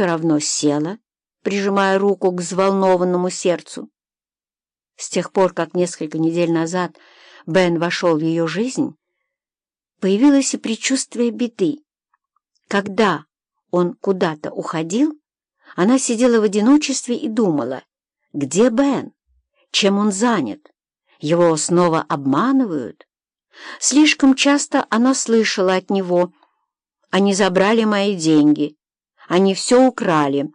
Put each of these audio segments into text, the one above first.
все равно села, прижимая руку к взволнованному сердцу. С тех пор, как несколько недель назад Бен вошел в ее жизнь, появилось и предчувствие беды. Когда он куда-то уходил, она сидела в одиночестве и думала, где Бен, чем он занят, его снова обманывают. Слишком часто она слышала от него, они забрали мои деньги, они все украли.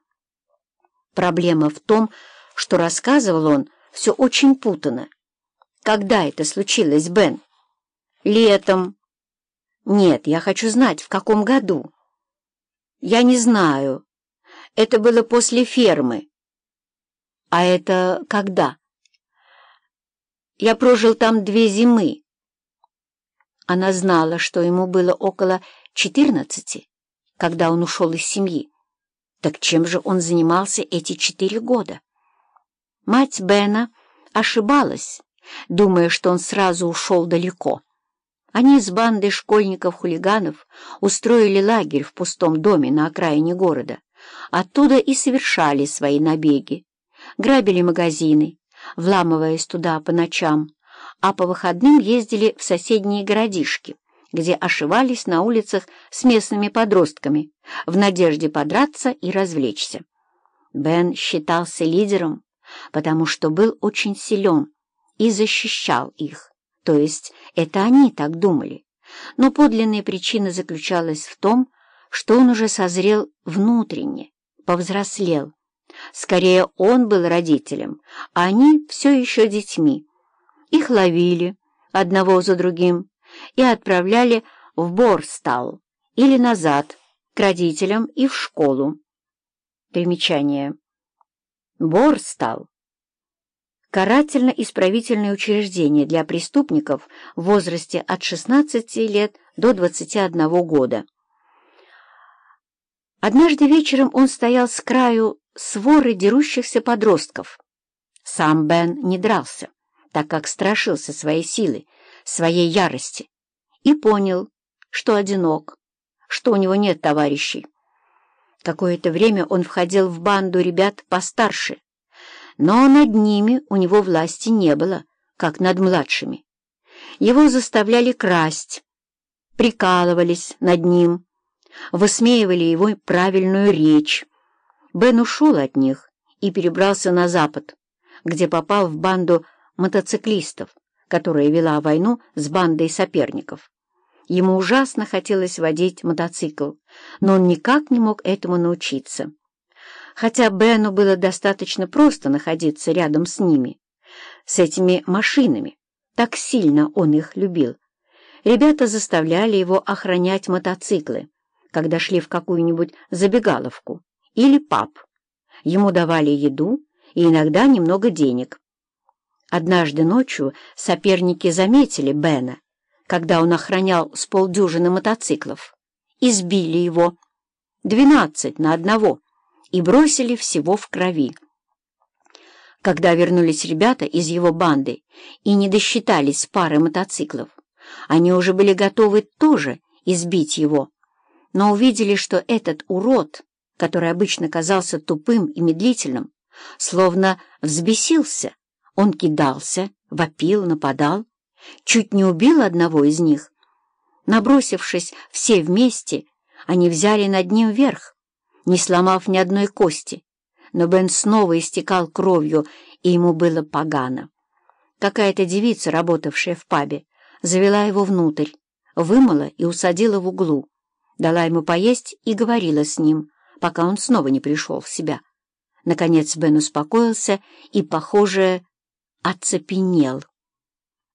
Проблема в том, что рассказывал он все очень путано. Когда это случилось, Бен? Летом. Нет, я хочу знать, в каком году. Я не знаю. Это было после фермы. А это когда? Я прожил там две зимы. Она знала, что ему было около четырнадцати, когда он ушел из семьи. Так чем же он занимался эти четыре года? Мать Бена ошибалась, думая, что он сразу ушел далеко. Они с бандой школьников-хулиганов устроили лагерь в пустом доме на окраине города. Оттуда и совершали свои набеги. Грабили магазины, вламываясь туда по ночам, а по выходным ездили в соседние городишки, где ошивались на улицах с местными подростками в надежде подраться и развлечься. Бен считался лидером, потому что был очень силен и защищал их, то есть это они так думали. Но подлинная причина заключалась в том, что он уже созрел внутренне, повзрослел. Скорее, он был родителем, а они все еще детьми. Их ловили, одного за другим, и отправляли в Борстал или назад, к родителям и в школу. Примечание. Борстал. Карательно-исправительное учреждение для преступников в возрасте от 16 лет до 21 года. Однажды вечером он стоял с краю своры дерущихся подростков. Сам Бен не дрался, так как страшился своей силы, своей ярости, и понял, что одинок, что у него нет товарищей. Какое-то время он входил в банду ребят постарше, но над ними у него власти не было, как над младшими. Его заставляли красть, прикалывались над ним, высмеивали его правильную речь. Бен ушел от них и перебрался на запад, где попал в банду мотоциклистов, которая вела войну с бандой соперников. Ему ужасно хотелось водить мотоцикл, но он никак не мог этому научиться. Хотя Бену было достаточно просто находиться рядом с ними, с этими машинами, так сильно он их любил. Ребята заставляли его охранять мотоциклы, когда шли в какую-нибудь забегаловку или паб. Ему давали еду и иногда немного денег. Однажды ночью соперники заметили Бена когда он охранял с полдюжины мотоциклов. Избили его, двенадцать на одного, и бросили всего в крови. Когда вернулись ребята из его банды и не досчитались пары мотоциклов, они уже были готовы тоже избить его, но увидели, что этот урод, который обычно казался тупым и медлительным, словно взбесился. Он кидался, вопил, нападал, чуть не убил одного из них. Набросившись все вместе, они взяли над ним верх, не сломав ни одной кости, но Бен снова истекал кровью, и ему было погано. Какая-то девица, работавшая в пабе, завела его внутрь, вымыла и усадила в углу, дала ему поесть и говорила с ним, пока он снова не пришел в себя. Наконец Бен успокоился и, похоже, оцепенел.